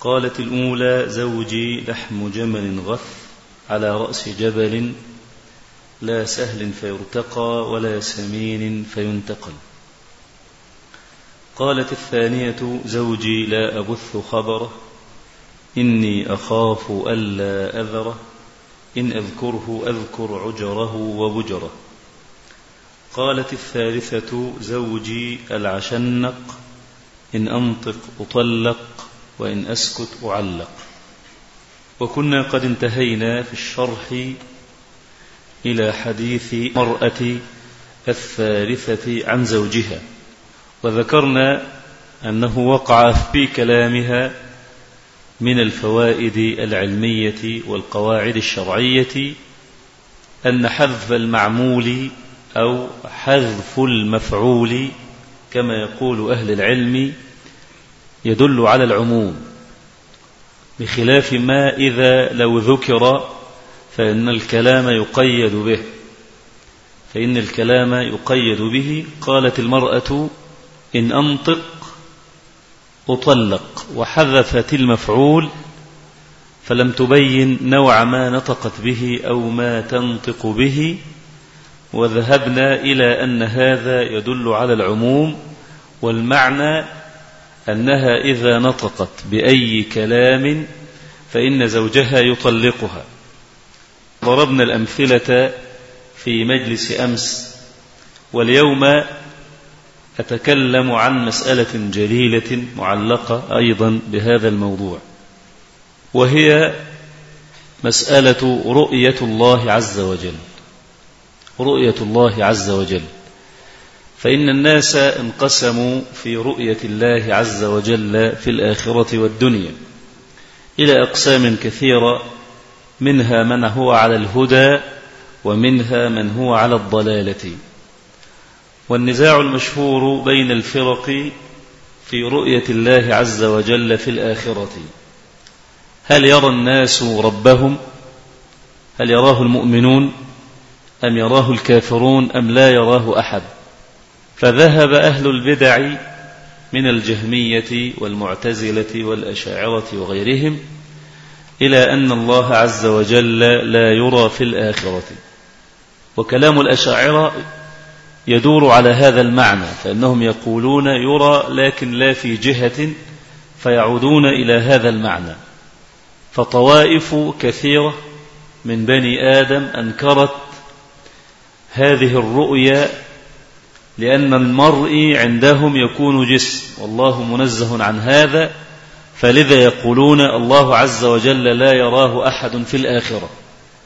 قالت الأولى زوجي لحم جمل غث على رأس جبل لا سهل فيرتقى ولا سمين فينتقل. قالت الثانية زوجي لا أبث خبره إني أخاف ألا أذره إن أذكره أذكر عجره وبجره. قالت الثالثة زوجي العشنق إن أنطق أطلق وإن أسكت أعلق. وكنا قد انتهينا في الشرح إلى حديث مرأة الثالثة عن زوجها وذكرنا أنه وقع في كلامها من الفوائد العلمية والقواعد الشرعية أن حذف المعمول أو حذف المفعول كما يقول أهل العلم يدل على العموم. بخلاف ما إذا لو ذكر فإن الكلام يقيد به. فإن الكلام يقيد به قالت المرأة إن أنطق أطلق وحذفت المفعول فلم تبين نوع ما نطقت به أو ما تنطق به وذهبنا إلى أن هذا يدل على العموم والمعنى أنها إذا نطقت بأي كلام فإن زوجها يطلقها. ضربنا الأمثلة في مجلس أمس واليوم أتكلم عن مسألة جليلة معلقة أيضا بهذا الموضوع وهي مسألة رؤية الله عز وجل. رؤية الله عز وجل. فإن الناس انقسموا في رؤية الله عز وجل في الآخرة والدنيا إلى أقسام كثيرة منها من هو على الهدى ومنها من هو على الضلالة. والنزاع المشهور بين الفرق في رؤية الله عز وجل في الآخرة. هل يرى الناس ربهم؟ هل يراه المؤمنون؟ أم يراه الكافرون؟ أم لا يراه أحد؟ فذهب أهل البدع من الجهمية والمعتزلة والأشاعرة وغيرهم إلى أن الله عز وجل لا يرى في الآخرة. وكلام الأشاعرة يدور على هذا المعنى فإنهم يقولون يرى لكن لا في جهة فيعودون إلى هذا المعنى. فطوائف كثيرة من بني آدم أنكرت هذه الرؤيا لأن المرء عندهم يكون جسم والله منزه عن هذا. فلذا يقولون الله عز وجل لا يراه أحد في الآخرة.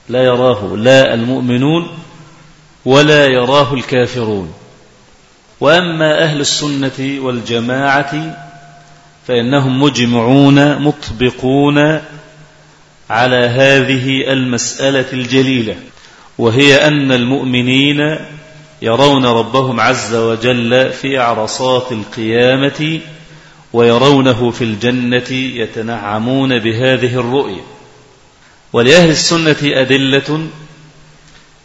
لا يراه لا المؤمنون ولا يراه الكافرون. وأما أهل السنة والجماعة فإنهم مجمعون مطبقون على هذه المسألة الجليلة. وهي أن المؤمنين يرون ربهم عز وجل في عرصات القيامة ويرونه في الجنة يتنعمون بهذه الرؤية. ولأهل السنة أدلة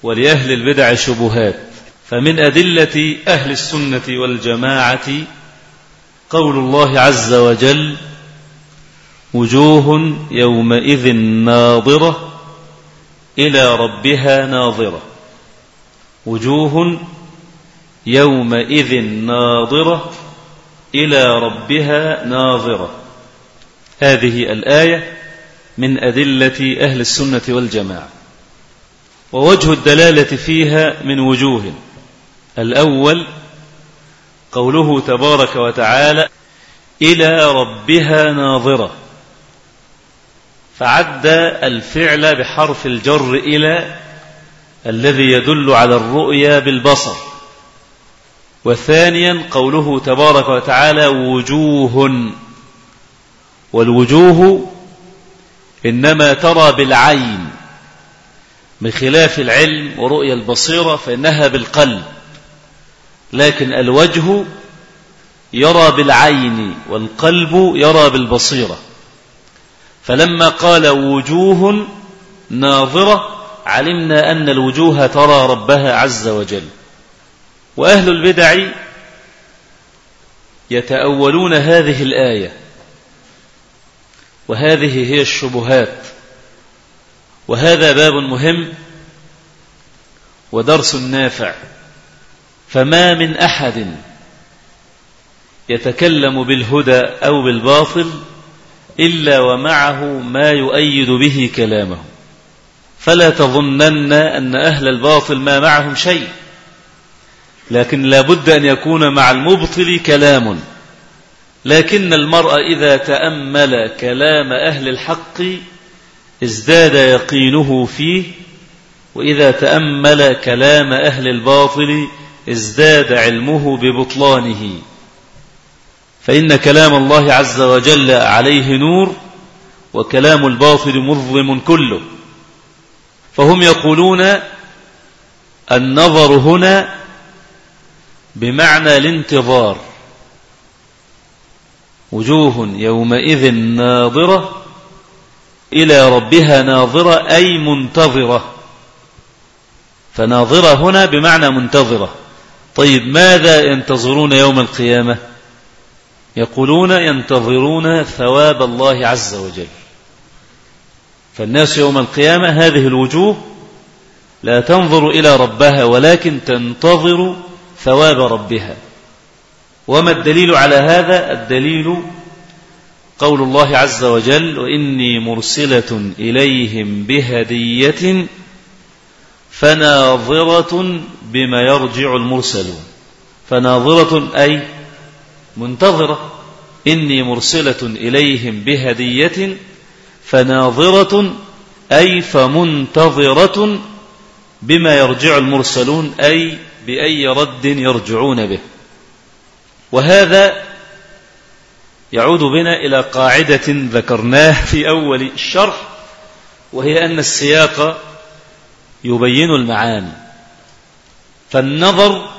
ولأهل البدع شبهات. فمن أدلة أهل السنة والجماعة قول الله عز وجل وجوه يومئذ ناظرة إلى ربها ناظرة. وجوه يومئذ ناظرة إلى ربها ناظرة. هذه الآية من أدلة أهل السنة والجماعة. ووجه الدلالة فيها من وجوه. الأول قوله تبارك وتعالى إلى ربها ناظرة. فعد الفعل بحرف الجر إلى الذي يدل على الرؤيا بالبصر. وثانيا قوله تبارك وتعالى وجوه. والوجوه إنما ترى بالعين بخلاف العلم ورؤيا البصيرة فإنها بالقلب. لكن الوجه يرى بالعين والقلب يرى بالبصيرة. فلما قال وجوه ناظرة علمنا أن الوجوه ترى ربها عز وجل. وأهل البدع يتأولون هذه الآية. وهذه هي الشبهات. وهذا باب مهم ودرس نافع. فما من أحد يتكلم بالهدى أو بالباطل إلا ومعه ما يؤيد به كلامه. فلا تظنن أن أهل الباطل ما معهم شيء. لكن لا بد أن يكون مع المبطل كلام. لكن المرء إذا تأمل كلام أهل الحق ازداد يقينه فيه وإذا تأمل كلام أهل الباطل ازداد علمه ببطلانه. فإن كلام الله عز وجل عليه نور وكلام الباطل مظلم كله. فهم يقولون النظر هنا بمعنى الانتظار. وجوه يومئذ ناظرة إلى ربها ناظرة أي منتظرة. فناظرة هنا بمعنى منتظرة. طيب ماذا ينتظرون يوم القيامة؟ يقولون ينتظرون ثواب الله عز وجل. فالناس يوم القيامة هذه الوجوه لا تنظر إلى ربها ولكن تنتظر ثواب ربها. وما الدليل على هذا؟ الدليل قول الله عز وجل وإني مرسلة إليهم بهدية فناظرة بما يرجع المرسلون. فناظرة أي منتظرة. إني مرسلة إليهم بهدية فناظرة أي فمنتظرة بما يرجع المرسلون أي بأي رد يرجعون به. وهذا يعود بنا إلى قاعدة ذكرناه في أول الشرح وهي أن السياق يبين المعاني فالنظر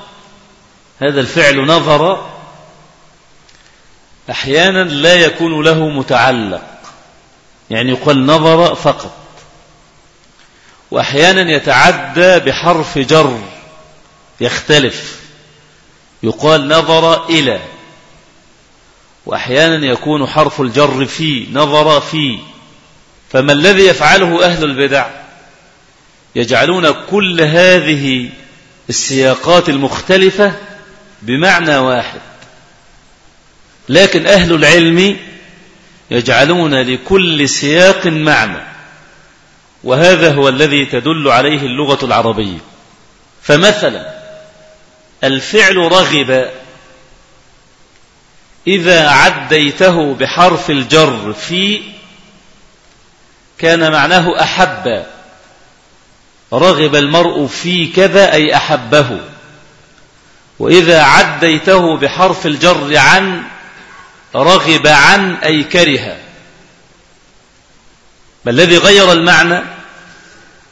هذا الفعل نظر أحيانا لا يكون له متعلق. يعني يقال نظر فقط. وأحيانا يتعدى بحرف جر يختلف. يقال نظر إلى. وأحيانا يكون حرف الجر في نظر في. فما الذي يفعله أهل البدع؟ يجعلون كل هذه السياقات المختلفة بمعنى واحد. لكن أهل العلم يجعلون لكل سياق معنى. وهذا هو الذي تدل عليه اللغة العربية. فمثلا الفعل رغب إذا عديته بحرف الجر في كان معناه أحب. رغب المرء في كذا أي أحبه. وإذا عديته بحرف الجر عن رغب عن أي كره. ما الذي غير المعنى؟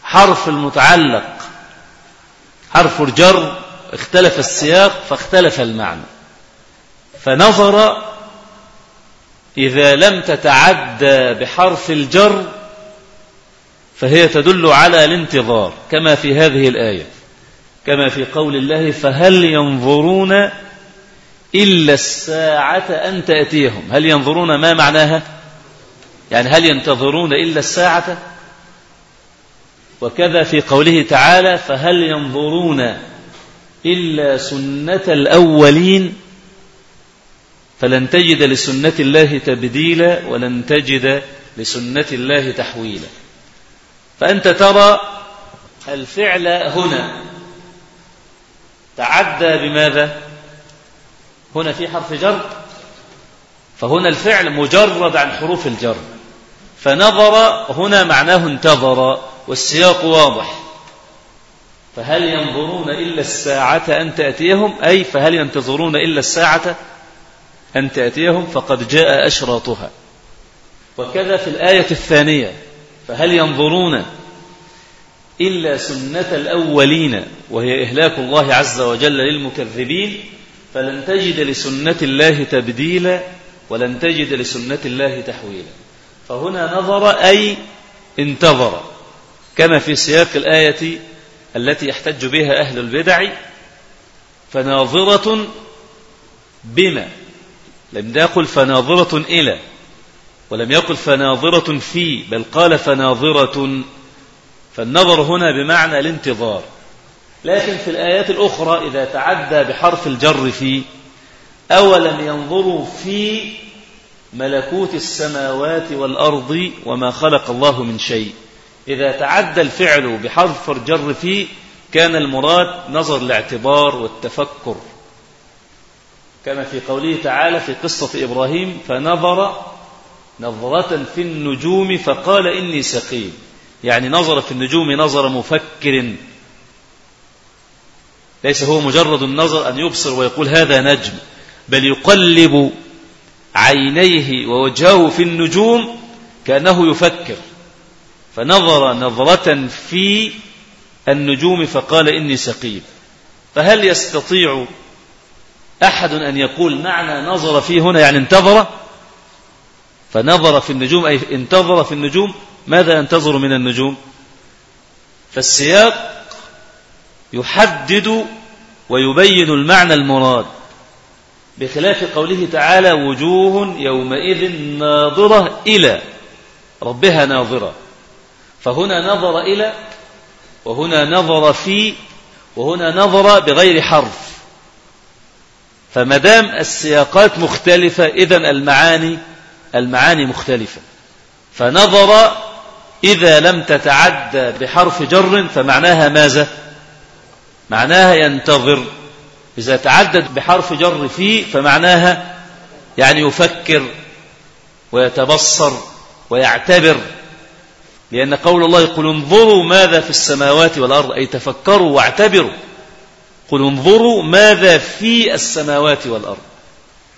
حرف المتعلق حرف الجر اختلف السياق فاختلف المعنى. فنظر إذا لم تتعدى بحرف الجر فهي تدل على الانتظار كما في هذه الآية كما في قول الله فهل ينظرون إلا الساعة أن تأتيهم. هل ينظرون ما معناها؟ يعني هل ينتظرون إلا الساعة؟ وكذا في قوله تعالى فهل ينظرون إلا سنة الأولين؟ فلن تجد لسنة الله تبديلا ولن تجد لسنة الله تحويلا. فأنت ترى الفعل هنا. تعدى بماذا؟ هنا في حرف جر فهنا الفعل مجرد عن حروف الجر. فنظر هنا معناه انتظر والسياق واضح. فهل ينظرون إلا الساعة أن تأتيهم؟ أي فهل ينتظرون إلا الساعة أن تأتيهم؟ فقد جاء أشراطها. وكذا في الآية الثانية فهل ينظرون إلا سنة الأولين وهي إهلاك الله عز وجل للمكذبين؟ فلن تجد لسنة الله تبديلا ولن تجد لسنة الله تحويلا. فهنا نظر أي انتظر. كما في سياق الآية التي يحتج بها أهل البدع فناظرة بما. لم يقل فناظرة إلى ولم يقل فناظرة في بل قال فناظرة. فالنظر هنا بمعنى الانتظار. لكن في الآيات الأخرى إذا تعدى بحرف الجر في أولم ينظروا في ملكوت السماوات والأرض وما خلق الله من شيء. إذا تعدى الفعل بحرف الجر في كان المراد نظر الاعتبار والتفكر. كما في قوله تعالى في قصة إبراهيم فنظر نظرة في النجوم فقال إني سقيم. يعني نظر في النجوم نظر مفكر. ليس هو مجرد النظر أن يبصر ويقول هذا نجم بل يقلب عينيه ووجهه في النجوم كأنه يفكر. فنظر نظرة في النجوم فقال إني سقيم. فهل يستطيع أحد أن يقول معنى نظر فيه هنا يعني انتظر؟ فنظر في النجوم أي انتظر في النجوم ماذا ينتظر من النجوم؟ فالسياق يحدد ويبين المعنى المراد. بخلاف قوله تعالى وجوه يومئذ ناظرة إلى ربها ناظرة. فهنا نظر إلى وهنا نظر في وهنا نظر بغير حرف. فمدام السياقات مختلفة إذا المعاني المعاني مختلفة. فنظر إذا لم تتعدى بحرف جر فمعناها ماذا؟ معناها ينتظر. إذا تعدد بحرف جر في فمعناها يعني يفكر ويتبصر ويعتبر. لأن قول الله يقول انظروا ماذا في السماوات والأرض أي تفكروا واعتبروا. قل انظروا ماذا في السماوات والأرض.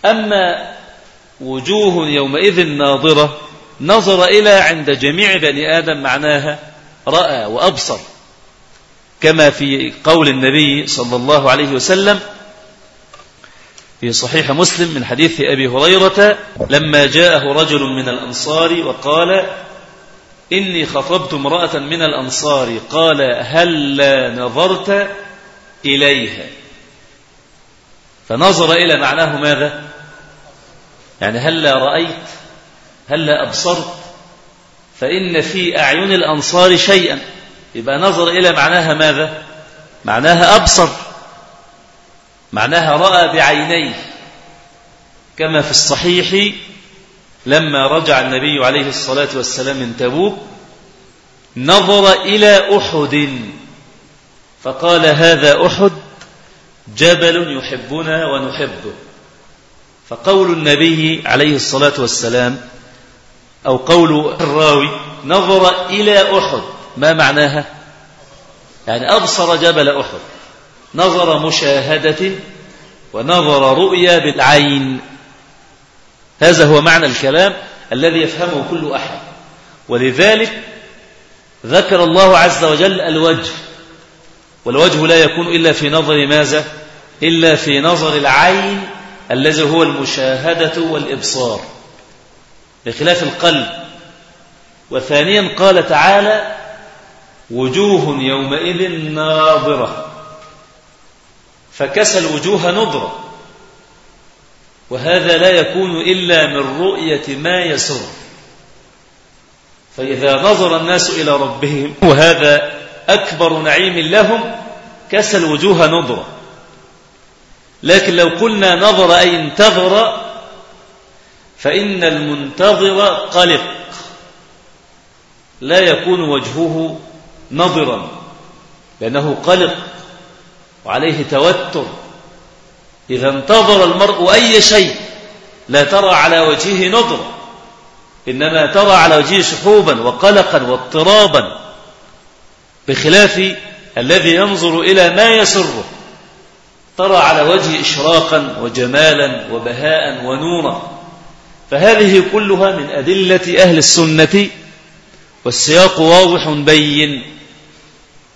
أما وجوه يومئذ ناظرة نظر إلى عند جميع بني آدم معناها رأى وأبصر. كما في قول النبي صلى الله عليه وسلم في صحيح مسلم من حديث أبي هريرة لما جاءه رجل من الأنصار وقال إني خطبت امرأة من الأنصار قال هل نظرت إليها؟ فنظر إلى معناه ماذا؟ يعني هل رأيت؟ هل أبصرت؟ فإن في أعين الأنصار شيئا. يبقى نظر إلى معناها ماذا؟ معناها أبصر. معناها رأى بعينيه. كما في الصحيح لما رجع النبي عليه الصلاة والسلام من تبوك نظر إلى أحد. فقال هذا أحد جبل يحبنا ونحبه. فقول النبي عليه الصلاة والسلام أو قول الراوي نظر إلى أحد. ما معناها؟ يعني أبصر جبل أحد نظر مشاهدة ونظر رؤيا بالعين. هذا هو معنى الكلام الذي يفهمه كل أحد. ولذلك ذكر الله عز وجل الوجه والوجه لا يكون إلا في نظر ماذا؟ إلا في نظر العين الذي هو المشاهدة والإبصار بخلاف القلب. وثانيا قال تعالى وجوه يومئذ ناظرة. فكسى الوجوه نضرة وهذا لا يكون إلا من رؤية ما يسر. فإذا نظر الناس إلى ربهم وهذا أكبر نعيم لهم كسى الوجوه نضرة لكن لو قلنا نظر أي انتظر فإن المنتظر قلق. لا يكون وجهه نظرا لأنه قلق وعليه توتر. إذا انتظر المرء أي شيء لا ترى على وجهه نظرة إنما ترى على وجهه سحوبا وقلقا واضطرابا بخلاف الذي ينظر إلى ما يسره. ترى على وجه إشراقا وجمالا وبهاء ونورا. فهذه كلها من أدلة أهل السنة والسياق واضح بين.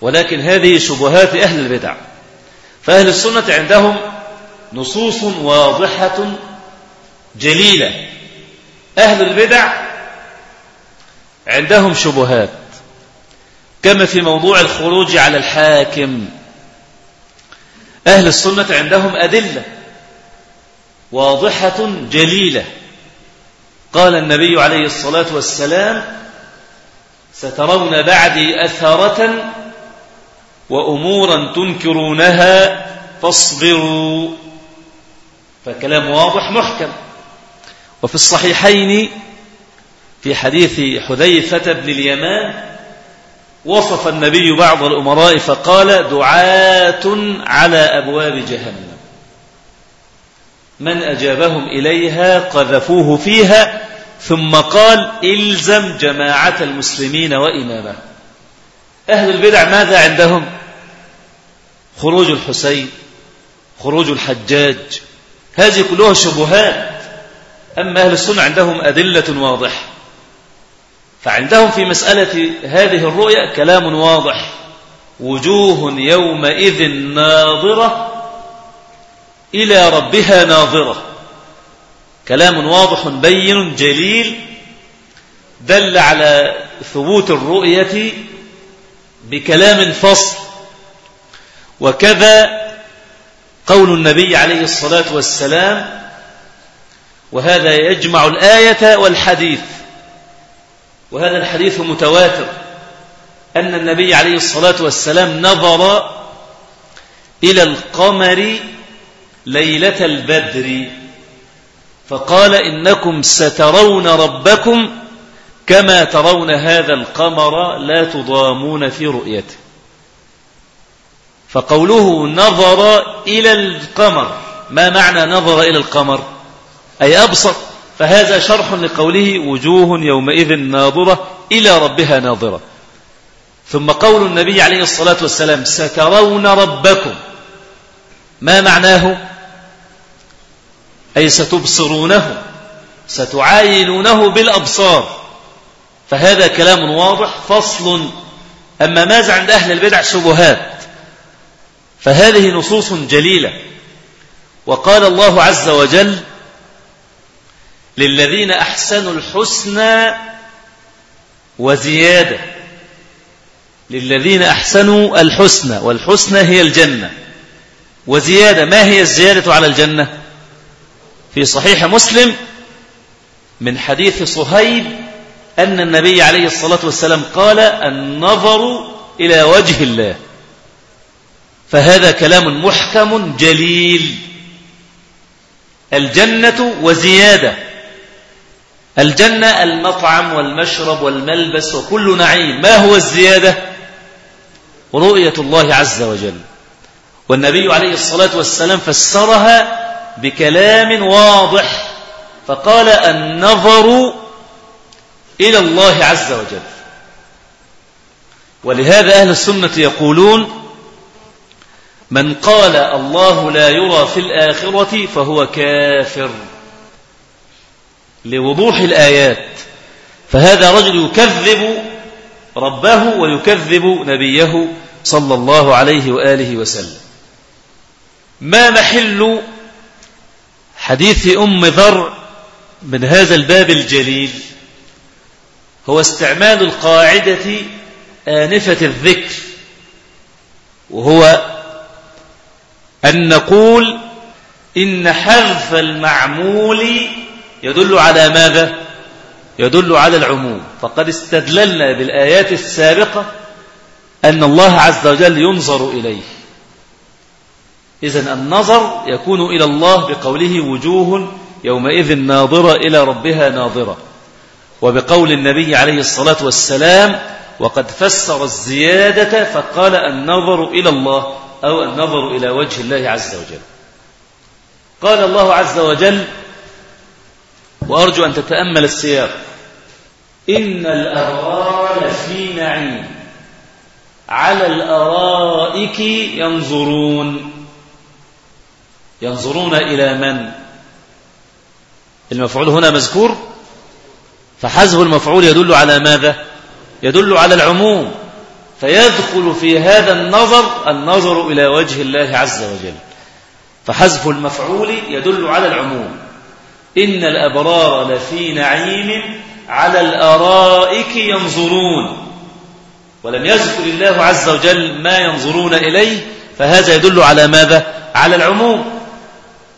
ولكن هذه شبهات أهل البدع. فأهل السنة عندهم نصوص واضحة جليلة. أهل البدع عندهم شبهات. كما في موضوع الخروج على الحاكم. أهل السنة عندهم أدلة واضحة جليلة. قال النبي عليه الصلاة والسلام سترون بعدي أثارة وأمورا تنكرونها فاصبروا. فكلام واضح محكم. وفي الصحيحين في حديث حذيفة بن اليمان وصف النبي بعض الأمراء فقال دعاة على أبواب جهنم. من أجابهم إليها قذفوه فيها ثم قال إلزم جماعة المسلمين وإمامه. أهل البدع ماذا عندهم؟ خروج الحسين خروج الحجاج هذه كلها شبهات. أما أهل السنة عندهم أدلة واضحة فعندهم في مسألة هذه الرؤية كلام واضح. وجوه يومئذ ناظرة إلى ربها ناظرة. كلام واضح بين جليل دل على ثبوت الرؤية بكلام فصل. وكذا قول النبي عليه الصلاة والسلام وهذا يجمع الآية والحديث. وهذا الحديث متواتر. أن النبي عليه الصلاة والسلام نظر إلى القمر ليلة البدر فقال إنكم سترون ربكم كما ترون هذا القمر لا تضامون في رؤيته. فقوله نظر إلى القمر ما معنى نظر إلى القمر؟ أي أبسط فهذا شرح لقوله وجوه يومئذ ناظرة إلى ربها ناظرة. ثم قول النبي عليه الصلاة والسلام سترون ربكم. ما معناه؟ أي ستبصرونه ستعاينونه بالأبصار. فهذا كلام واضح فصل. أما ماذا عند أهل البدع شبهات. فهذه نصوص جليلة. وقال الله عز وجل للذين أحسنوا الحسنى وزيادة. للذين أحسنوا الحسنى والحسنى هي الجنة. وزيادة ما هي الزيادة على الجنة؟ في صحيح مسلم من حديث صهيب أن النبي عليه الصلاة والسلام قال النظر إلى وجه الله. فهذا كلام محكم جليل. الجنة وزيادة. الجنة المطعم والمشرب والملبس وكل نعيم. ما هو الزيادة؟ رؤية الله عز وجل. والنبي عليه الصلاة والسلام فسرها بكلام واضح. فقال النظر إلى الله عز وجل. ولهذا أهل السنة يقولون من قال الله لا يرى في الآخرة فهو كافر لوضوح الآيات. فهذا رجل يكذب ربه ويكذب نبيه صلى الله عليه وآله وسلم. ما محل حديث أم ذر من هذا الباب الجليل؟ هو استعمال القاعدة آنفة الذكر وهو أن نقول إن حذف المعمول يدل على ماذا؟ يدل على العموم. فقد استدللنا بالآيات السابقة أن الله عز وجل ينظر إليه. إذن النظر يكون إلى الله بقوله وجوه يومئذ ناظرة إلى ربها ناظرة. وبقول النبي عليه الصلاة والسلام وقد فسر الزيادة فقال النظر إلى الله أو النظر إلى وجه الله عز وجل. قال الله عز وجل وأرجو أن تتأمل السياق. إن الأبرار لفي نعيم. على الأرائك ينظرون. ينظرون إلى من؟ المفعول هنا مذكور؟ فحذف المفعول يدل على ماذا؟ يدل على العموم. فيدخل في هذا النظر النظر إلى وجه الله عز وجل. فحذف المفعول يدل على العموم. إن الأبرار لفي نعيم على الأرائك ينظرون. ولم يذكر الله عز وجل ما ينظرون إليه فهذا يدل على ماذا؟ على العموم.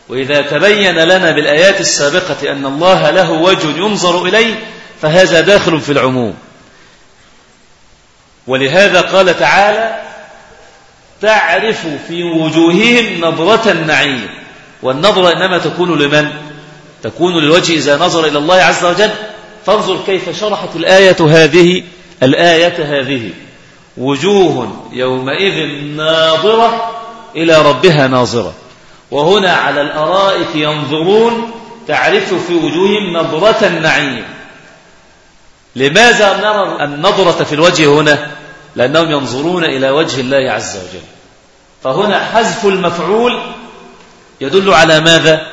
وإذا تبين لنا بالآيات السابقة أن الله له وجه ينظر إليه فهذا داخل في العموم. ولهذا قال تعالى تعرف في وجوههم نظرة النعيم. والنظرة إنما تكون لمن؟ تكون للوجه إذا نظر إلى الله عز وجل. فانظر كيف شرحت الآية هذه الآية هذه. وجوه يومئذ ناظرة إلى ربها ناظرة. وهنا على الأرائك ينظرون تعرف في وجوههم نظرة النعيم. لماذا نرى النظرة في الوجه هنا؟ لأنهم ينظرون إلى وجه الله عز وجل. فهنا حذف المفعول يدل على ماذا؟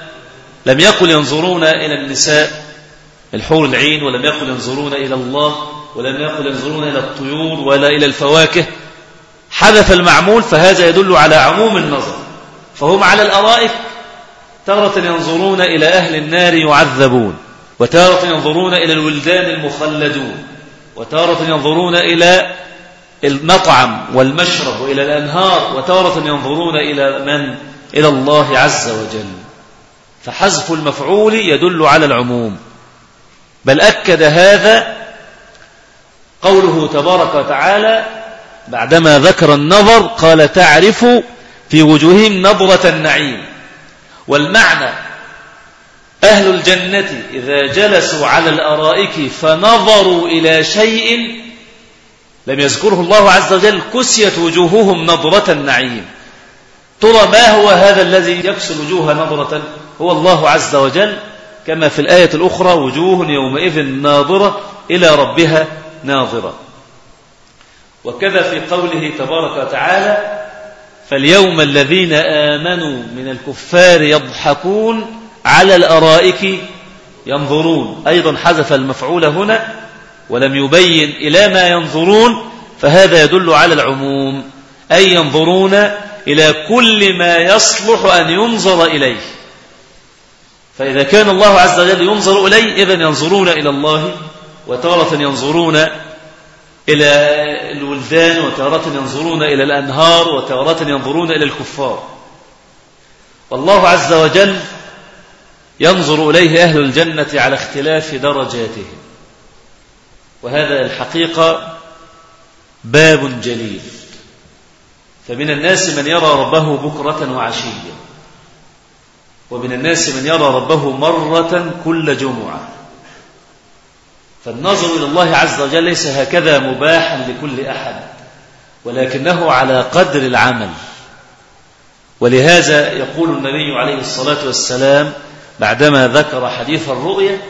لم يقل ينظرون إلى النساء الحور العين ولم يقل ينظرون إلى الله ولم يقل ينظرون إلى الطيور ولا إلى الفواكه. حدث المعمول فهذا يدل على عموم النظر. فهم على الأرائك تارة ينظرون إلى أهل النار يعذبون وتارة ينظرون إلى الولدان المخلدون وتارة ينظرون إلى المطعم والمشرب وإلى الأنهار وتارة ينظرون إلى من؟ إلى الله عز وجل فحذف المفعول يدل على العموم بل أكد هذا قوله تبارك وتعالى بعدما ذكر النظر قال تعرف في وجوههم نظرة النعيم. والمعنى أهل الجنة إذا جلسوا على الأرائك فنظروا إلى شيء لم يذكره الله عز وجل كسيت وجوههم نظرة النعيم. ترى ما هو هذا الذي يكسو الوجوه نظرة هو الله عز وجل كما في الآية الأخرى وجوه يومئذ ناظرة إلى ربها ناظرة. وكذا في قوله تبارك وتعالى فاليوم الذين آمنوا من الكفار يضحكون على الأرائك ينظرون. أيضا حذف المفعول هنا ولم يبين إلى ما ينظرون فهذا يدل على العموم. أي ينظرون إلى كل ما يصلح أن ينظر إليه. فإذا كان الله عز وجل ينظر إليه إذن ينظرون إلى الله وتارة ينظرون إلى الولدان وتارة ينظرون إلى الأنهار وتارة ينظرون إلى الكفار. والله عز وجل ينظر إليه أهل الجنة على اختلاف درجاتهم. وهذا الحقيقة باب جليل. فمن الناس من يرى ربه بكرة وعشية ومن الناس من يرى ربه مرة كل جمعة. فالنظر إلى الله عز وجل ليس هكذا مباحا لكل أحد ولكنه على قدر العمل. ولهذا يقول النبي عليه الصلاة والسلام بعدما ذكر حديث الرؤية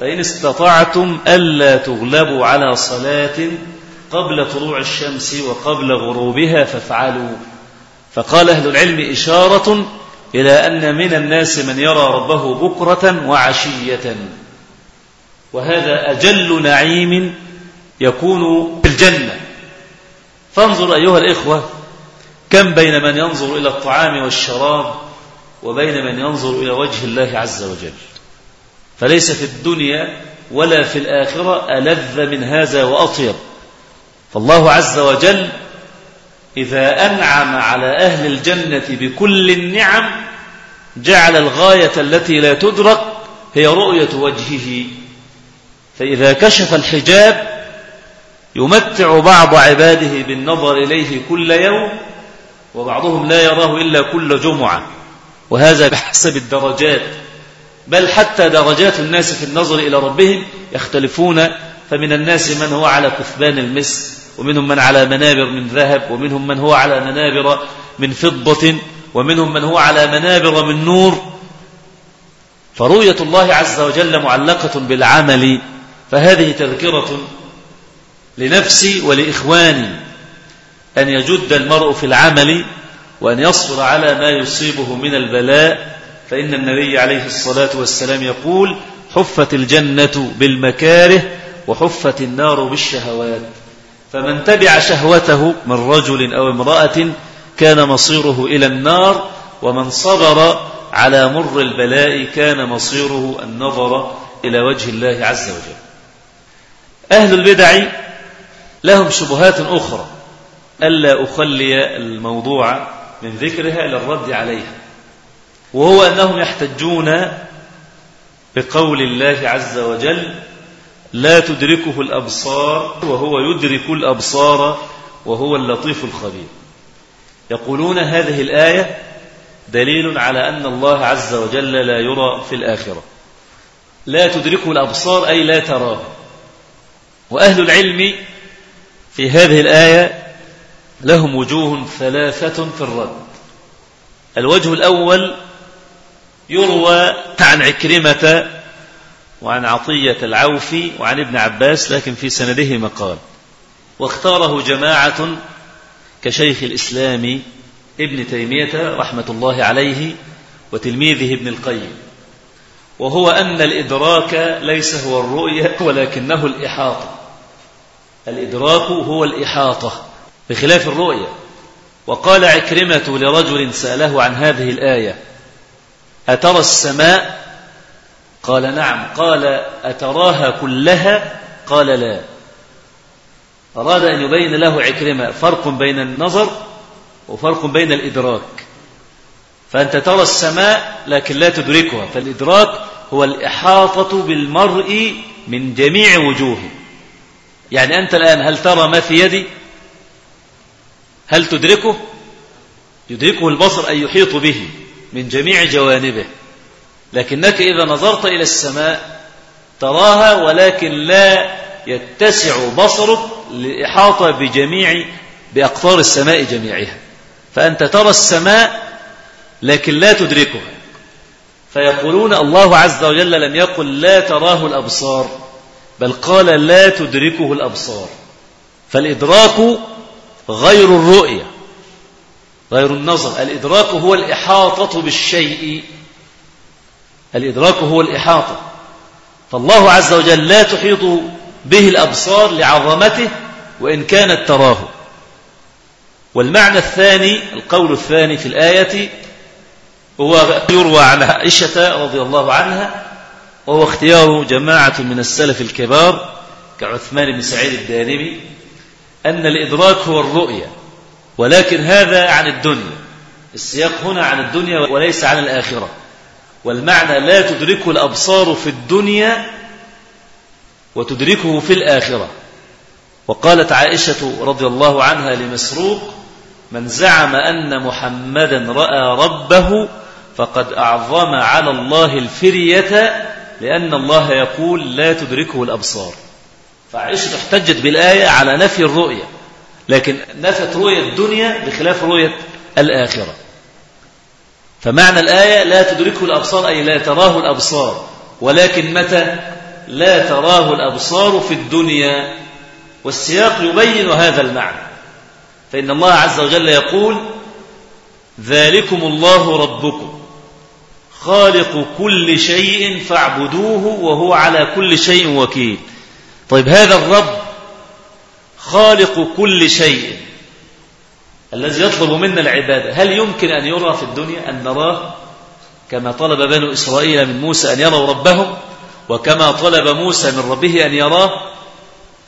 فإن استطعتم ألا تغلبوا على صلاة قبل طلوع الشمس وقبل غروبها فافعلوا. فقال أهل العلم إشارة إلى أن من الناس من يرى ربه بكرة وعشية. وهذا أجل نعيم يكون في الجنة. فانظر أيها الإخوة كم بين من ينظر إلى الطعام والشراب وبين من ينظر إلى وجه الله عز وجل. فليس في الدنيا ولا في الآخرة ألذ من هذا وأطيب. فالله عز وجل إذا أنعم على أهل الجنة بكل النعم جعل الغاية التي لا تدرك هي رؤية وجهه فإذا كشف الحجاب يمتع بعض عباده بالنظر إليه كل يوم وبعضهم لا يراه إلا كل جمعة. وهذا بحسب الدرجات. بل حتى درجات الناس في النظر إلى ربهم يختلفون فمن الناس من هو على كثبان المسك ومنهم من على منابر من ذهب ومنهم من هو على منابر من فضة ومنهم من هو على منابر من نور. فرؤية الله عز وجل معلقة بالعمل فهذه تذكرة لنفسي ولإخواني أن يجد المرء في العمل وأن يصبر على ما يصيبه من البلاء فإن النبي عليه الصلاة والسلام يقول حفت الجنة بالمكاره وحفت النار بالشهوات فمن تبع شهوته من رجل أو امرأة كان مصيره إلى النار ومن صبر على مر البلاء كان مصيره النظر إلى وجه الله عز وجل. أهل البدع لهم شبهات أخرى. ألا أخلي الموضوع من ذكرها للرد عليها. وهو أنهم يحتجون بقول الله عز وجل لا تدركه الأبصار وهو يدرك الأبصار وهو اللطيف الخبير. يقولون هذه الآية دليل على أن الله عز وجل لا يرى في الآخرة. لا تدركه الأبصار أي لا تراه. وأهل العلم في هذه الآية لهم وجوه ثلاثة في الرد. الوجه الأول يروى عن عكرمة وعن عطية العوفي وعن ابن عباس لكن في سنده مقال واختاره جماعة كشيخ الإسلام ابن تيمية رحمة الله عليه وتلميذه ابن القيم. وهو أن الإدراك ليس هو الرؤية ولكنه الإحاطة. الإدراك هو الإحاطة بخلاف الرؤية. وقال عكرمة لرجل سأله عن هذه الآية أترى السماء؟ قال نعم. قال أتراها كلها؟ قال لا. أراد أن يبين له عكرمة فرق بين النظر وفرق بين الإدراك. فأنت ترى السماء لكن لا تدركها فالإدراك هو الإحاطة بالمرء من جميع وجوهه. يعني أنت الآن هل ترى ما في يدي؟ هل تدركه؟ يدركه البصر أن يحيط به من جميع جوانبه. لكنك إذا نظرت إلى السماء تراها ولكن لا يتسع بصرك لإحاطة بجميع بأقطار السماء جميعها. فأنت ترى السماء لكن لا تدركها. فيقولون الله عز وجل لم يقل لا تراه الأبصار. بل قال لا تدركه الأبصار فالإدراك غير الرؤية غير النظر الإدراك هو الإحاطة بالشيء الإدراك هو الإحاطة فالله عز وجل لا تحيط به الأبصار لعظمته وإن كانت تراه. والمعنى الثاني القول الثاني في الآية هو يروى عن عائشة رضي الله عنها وهو اختيار جماعة من السلف الكبار كعثمان بن سعيد الدارمي أن الإدراك هو الرؤية ولكن هذا عن الدنيا. السياق هنا عن الدنيا وليس عن الآخرة. والمعنى لا تدركه الأبصار في الدنيا وتدركه في الآخرة. وقالت عائشة رضي الله عنها لمسروق من زعم أن محمدا رأى ربه فقد أعظم على الله الفرية لأن الله يقول لا تدركه الأبصار. فعائشة احتجت بالآية على نفي الرؤية لكن نفت رؤية الدنيا بخلاف رؤية الآخرة. فمعنى الآية لا تدركه الأبصار أي لا تراه الأبصار. ولكن متى؟ لا تراه الأبصار في الدنيا. والسياق يبين هذا المعنى. فإن الله عز وجل يقول ذلكم الله ربكم. خالق كل شيء فاعبدوه وهو على كل شيء وكيل. طيب هذا الرب خالق كل شيء الذي يطلب منا العبادة. هل يمكن أن يرى في الدنيا أن نراه كما طلب بنو إسرائيل من موسى أن يروا ربهم وكما طلب موسى من ربه أن يراه؟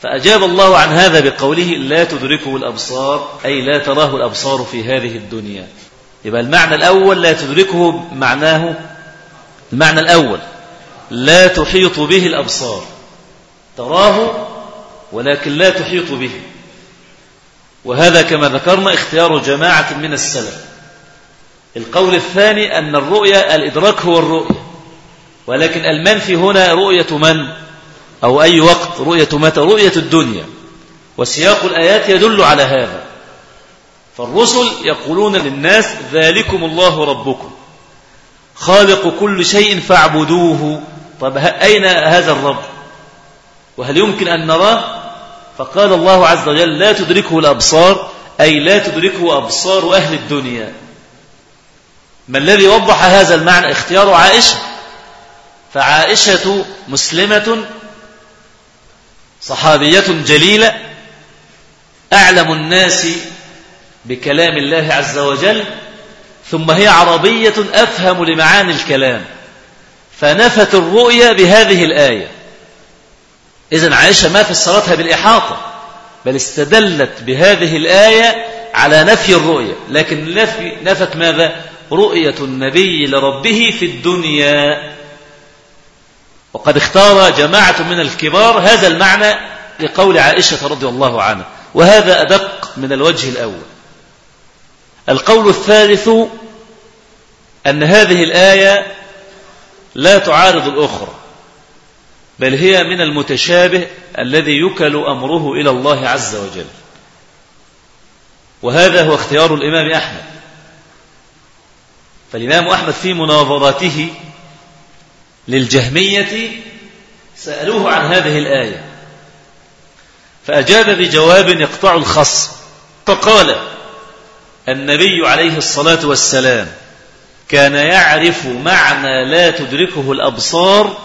فأجاب الله عن هذا بقوله لا تدركه الأبصار أي لا تراه الأبصار في هذه الدنيا. يبقى المعنى الأول لا تدركه معناه المعنى الأول لا تحيط به الأبصار تراه ولكن لا تحيط به وهذا كما ذكرنا اختيار جماعة من السلف القول الثاني أن الرؤيا الإدراك هو الرؤيا ولكن المنفي هنا رؤية من؟ أو أي وقت؟ رؤية متى؟ رؤية الدنيا وسياق الآيات يدل على هذا فالرسل يقولون للناس ذلكم الله ربكم. خالق كل شيء فاعبدوه. طب أين هذا الرب؟ وهل يمكن أن نراه؟ فقال الله عز وجل لا تدركه الأبصار أي لا تدركه أبصار أهل الدنيا. ما الذي وضح هذا المعنى؟ اختيار عائشة. فعائشة مسلمة صحابية جليلة أعلم الناس بكلام الله عز وجل ثم هي عربية أفهم لمعاني الكلام. فنفت الرؤيا بهذه الآية. إذن عائشة ما فسرتها بالإحاطة بل استدلت بهذه الآية على نفي الرؤية لكن نفت ماذا؟ رؤية النبي لربه في الدنيا. وقد اختار جماعة من الكبار هذا المعنى لقول عائشة رضي الله عنها. وهذا أدق من الوجه الأول. القول الثالث أن هذه الآية لا تعارض الأخرى بل هي من المتشابه الذي يكل أمره إلى الله عز وجل. وهذا هو اختيار الإمام أحمد. فالإمام أحمد في مناظراته للجهمية سألوه عن هذه الآية فأجاب بجواب يقطع الخصم فقال النبي عليه الصلاة والسلام كان يعرف معنى لا تدركه الأبصار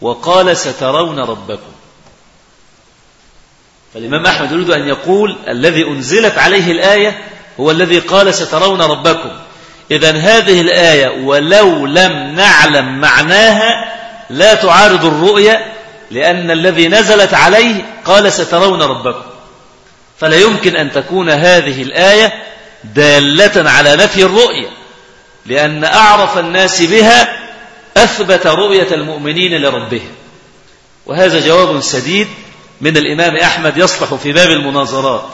وقال سترون ربكم. فالإمام أحمد يريد أن يقول الذي أنزلت عليه الآية هو الذي قال سترون ربكم. إذا هذه الآية ولو لم نعلم معناها لا تعارض الرؤية لأن الذي نزلت عليه قال سترون ربكم. فلا يمكن أن تكون هذه الآية دالة على نفي الرؤية لأن أعرف الناس بها أثبت رؤية المؤمنين لربهم. وهذا جواب سديد من الإمام أحمد يصلح في باب المناظرات.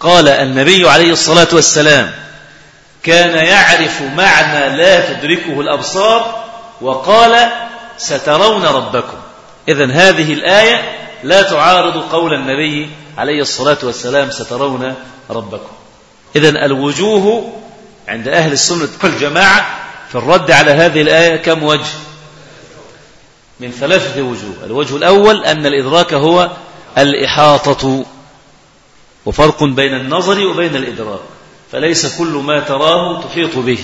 قال النبي عليه الصلاة والسلام كان يعرف معنى لا تدركه الأبصار وقال سترون ربكم إذن هذه الآية لا تعارض قول النبي عليه الصلاة والسلام سترون ربكم. إذن الوجوه عند أهل السنة والجماعة في الرد على هذه الآية كم وجه؟ من ثلاثة وجوه. الوجه الأول أن الإدراك هو الإحاطة وفرق بين النظر وبين الإدراك فليس كل ما تراه تحيط به.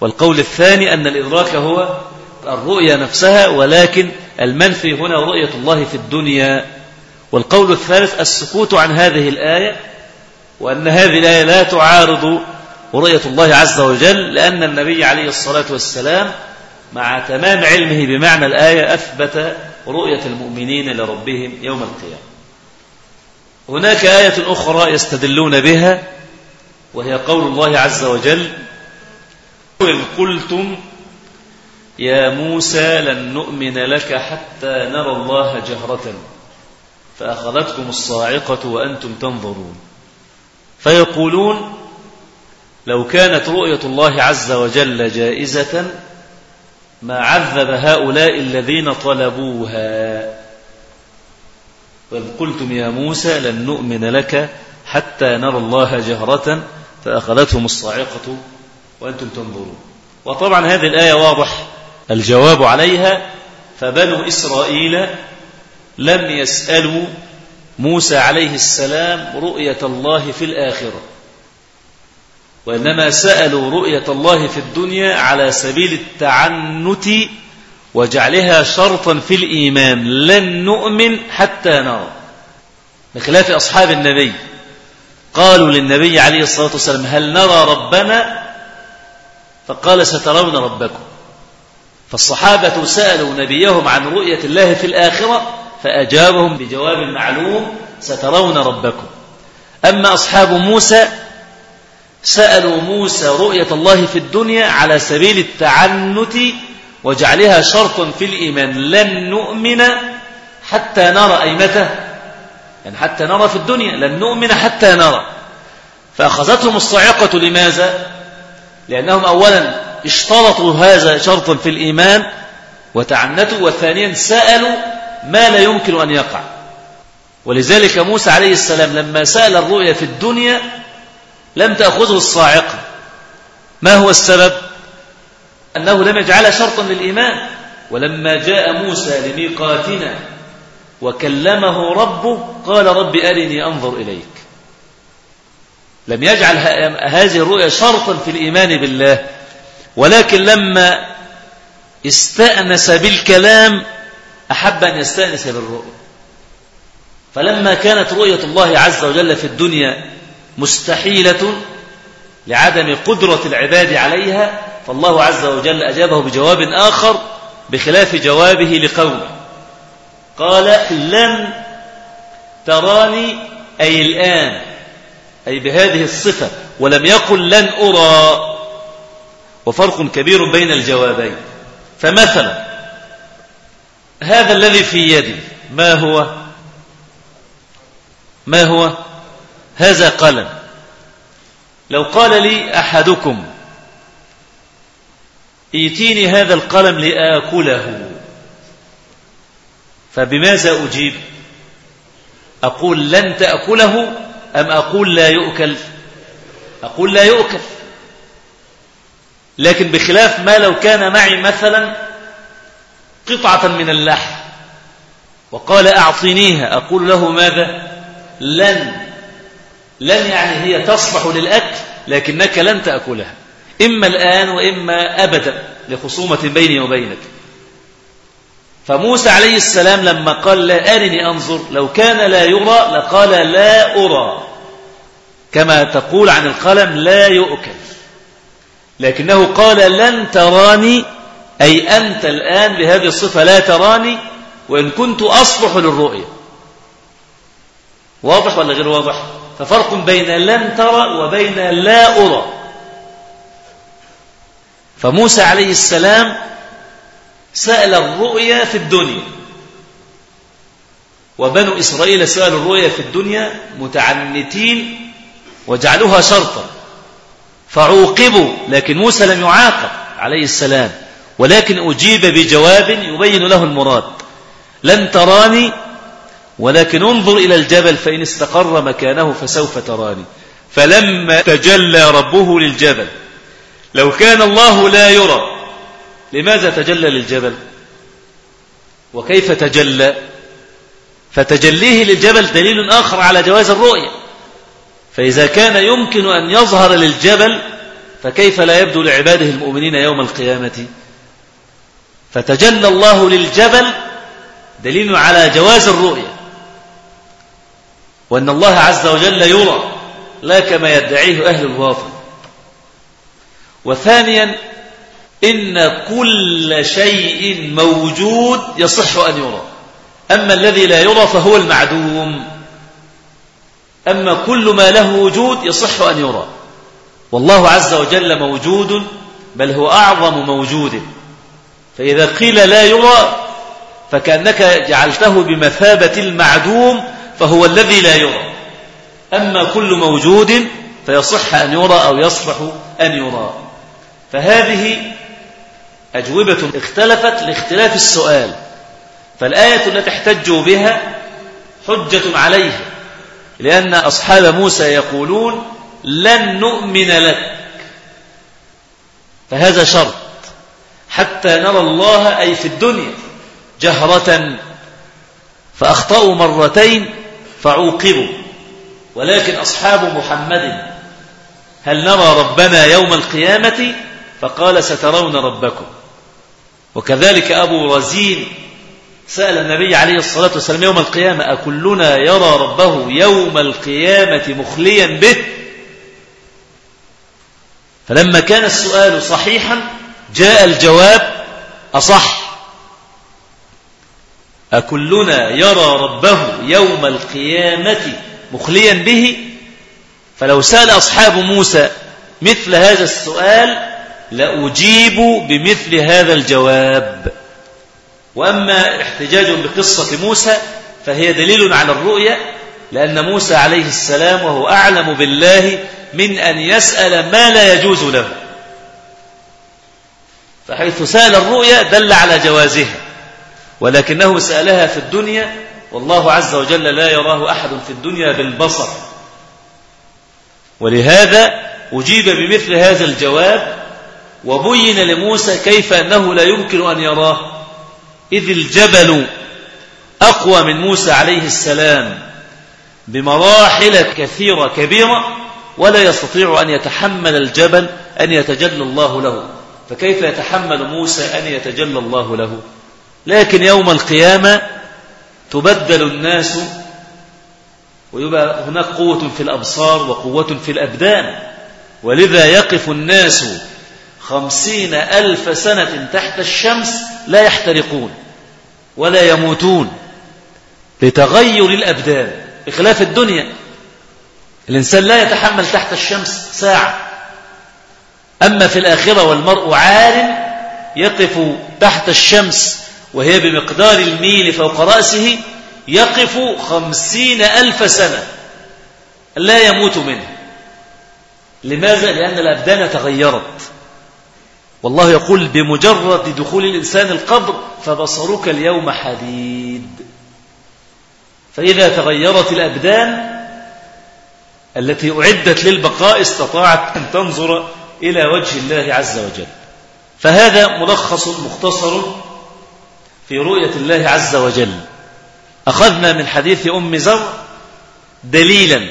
والقول الثاني أن الإدراك هو الرؤية نفسها ولكن المنفي هنا رؤية الله في الدنيا. والقول الثالث السكوت عن هذه الآية وأن هذه الآية لا تعارض رؤية الله عز وجل لأن النبي عليه الصلاة والسلام مع تمام علمه بمعنى الآية أثبت رؤية المؤمنين لربهم يوم القيامة. هناك آية أخرى يستدلون بها وهي قول الله عز وجل إذ قلتم يا موسى لن نؤمن لك حتى نرى الله جهرة فأخذتكم الصاعقة وأنتم تنظرون. فيقولون لو كانت رؤية الله عز وجل جائزة ما عذب هؤلاء الذين طلبوها. وإذ قلتم يا موسى لن نؤمن لك حتى نرى الله جهرة فأخذتهم الصاعقة وأنتم تنظرون. وطبعا هذه الآية واضح الجواب عليها. فبنو إسرائيل لم يسألوا موسى عليه السلام رؤية الله في الآخرة. وإنما سألوا رؤية الله في الدنيا على سبيل التعنت وجعلها شرطا في الإيمان. لن نؤمن حتى نرى. بخلاف أصحاب النبي. قالوا للنبي عليه الصلاة والسلام هل نرى ربنا؟ فقال سترون ربكم. فالصحابة سألوا نبيهم عن رؤية الله في الآخرة فأجابهم بجواب معلوم سترون ربكم. أما أصحاب موسى سألوا موسى رؤية الله في الدنيا على سبيل التعنت وجعلها شرطا في الإيمان لن نؤمن حتى نرى أي متى يعني حتى نرى في الدنيا لن نؤمن حتى نرى. فأخذتهم الصاعقة لماذا؟ لأنهم أولا اشترطوا هذا شرطا في الإيمان وتعنتوا وثانيا سألوا ما لا يمكن أن يقع. ولذلك موسى عليه السلام لما سأل الرؤيا في الدنيا لم تأخذه الصاعقة ما هو السبب؟ أنه لم يجعلها شرطا للإيمان. ولما جاء موسى لميقاتنا وكلمه ربه قال رب أرني أنظر إليك. لم يجعل هذه الرؤيا شرطا في الإيمان بالله. ولكن لما استأنس بالكلام أحب أن يستأنس بالرؤيا. فلما كانت رؤية الله عز وجل في الدنيا مستحيلة لعدم قدرة العباد عليها فالله عز وجل أجابه بجواب آخر بخلاف جوابه لقومه. قال لن تراني أي الآن أي بهذه الصفة ولم يقل لن أرى. وفرق كبير بين الجوابين. فمثلا هذا الذي في يدي. ما هو؟ ما هو؟ هذا قلم. لو قال لي أحدكم إيتيني هذا القلم لآكله. فبماذا أجيب؟ أقول لن تأكله أم أقول لا يؤكل أقول لا يؤكل لكن بخلاف ما لو كان معي مثلا قطعة من اللحم. وقال أعطنيها. أقول له ماذا؟ لن. لن يعني هي تصلح للأكل لكنك لن تأكلها. إما الآن وإما أبدا لخصومة بيني وبينك. فموسى عليه السلام لما قال لا أرني أنظر لو كان لا يرى لقال لا أرى. كما تقول عن القلم لا يؤكل. لكنه قال لن تراني أي أنت الآن بهذه الصفة لا تراني وإن كنت أصلح للرؤية. واضح ولا غير واضح؟ ففرق بين لن ترى وبين لا أرى. فموسى عليه السلام سأل الرؤيا في الدنيا. وبنو إسرائيل سألوا الرؤيا في الدنيا متعنتين وجعلوها شرطا. فعوقبوا لكن موسى لم يعاقب عليه السلام. ولكن أجيب بجواب يبين له المراد. لن تراني ولكن انظر إلى الجبل فإن استقر مكانه فسوف تراني. فلما تجلى ربه للجبل لو كان الله لا يرى لماذا تجلى للجبل؟ وكيف تجلى؟ فتجليه للجبل دليل آخر على جواز الرؤية. فإذا كان يمكن أن يظهر للجبل فكيف لا يبدو لعباده المؤمنين يوم القيامة؟ فتجلى الله للجبل دليل على جواز الرؤية. وأن الله عز وجل يرى لا كما يدعيه أهل الباطل وثانيا إن كل شيء موجود يصح أن يرى. أما الذي لا يرى فهو المعدوم. أما كل ما له وجود يصح أن يرى. والله عز وجل موجود بل هو أعظم موجود. فإذا قيل لا يرى فكأنك جعلته بمثابة المعدوم فهو الذي لا يرى أما كل موجود فيصح أن يرى أو يصلح أن يرى. فهذه أجوبة اختلفت لاختلاف السؤال. فالآية التي احتجوا بها حجة عليها لأن أصحاب موسى يقولون لن نؤمن لك. فهذا شرط. حتى نرى الله أي في الدنيا جهرة فأخطأوا مرتين فعوقبوا. ولكن أصحاب محمد هل نرى ربنا يوم القيامة؟ فقال سترون ربكم. وكذلك أبو رزين سأل النبي عليه الصلاة والسلام يوم القيامة أكلنا يرى ربه يوم القيامة مخليا به؟ فلما كان السؤال صحيحا جاء الجواب أصح. أكلنا يرى ربه يوم القيامة مخليا به؟ فلو سأل أصحاب موسى مثل هذا السؤال لأجيب بمثل هذا الجواب. وأما احتجاج بقصة موسى فهي دليل على الرؤية لأن موسى عليه السلام وهو أعلم بالله من أن يسأل ما لا يجوز له. فحيث سأل الرؤيا دل على جوازها ولكنه سألها في الدنيا والله عز وجل لا يراه أحد في الدنيا بالبصر. ولهذا أجيب بمثل هذا الجواب وبين لموسى كيف أنه لا يمكن أن يراه إذ الجبل أقوى من موسى عليه السلام بمراحل كثيرة كبيرة ولا يستطيع أن يتحمل الجبل أن يتجلى الله له. فكيف يتحمل موسى أن يتجلى الله له؟ لكن يوم القيامة تبدل الناس ويبقى هناك قوة في الأبصار وقوة في الأبدان. ولذا يقف الناس خمسين ألف سنة تحت الشمس لا يحترقون ولا يموتون لتغير الأبدان. بخلاف الدنيا الإنسان لا يتحمل تحت الشمس ساعة. أما في الآخرة والمرء عالم يقف تحت الشمس وهي بمقدار الميل فوق رأسه يقف خمسين ألف سنة. لا يموت منه. لماذا؟ لأن الأبدان تغيرت. والله يقول بمجرد دخول الإنسان القبر فبصرك اليوم حديد. فإذا تغيرت الأبدان التي أعدت للبقاء استطاعت أن تنظر إلى وجه الله عز وجل. فهذا ملخص مختصر في رؤية الله عز وجل. أخذنا من حديث أم زر دليلا.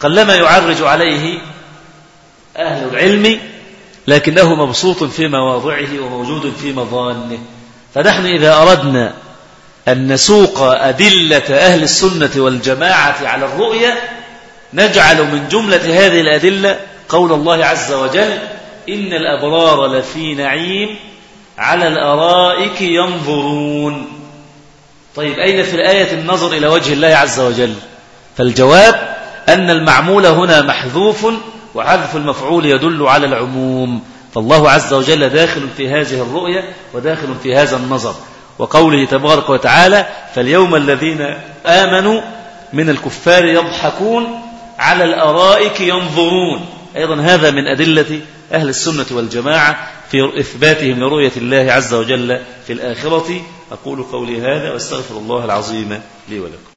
قلما يعرج عليه أهل العلم لكنه مبسوط في مواضعه وموجود في مظانه. فنحن إذا أردنا أن نسوق أدلة أهل السنة والجماعة على الرؤية نجعل من جملة هذه الأدلة قول الله عز وجل إن الأبرار لفي نعيم على الأرائك ينظرون. طيب أين في الآية النظر إلى وجه الله عز وجل؟ فالجواب أن المعمول هنا محذوف وحذف المفعول يدل على العموم. فالله عز وجل داخل في هذه الرؤية وداخل في هذا النظر. وقوله تبارك وتعالى فاليوم الذين آمنوا من الكفار يضحكون على الأرائك ينظرون. أيضا هذا من أدلة أهل السنة والجماعة في إثباتهم لرؤية الله عز وجل في الآخرة. أقول قولي هذا وأستغفر الله العظيم لي ولكم.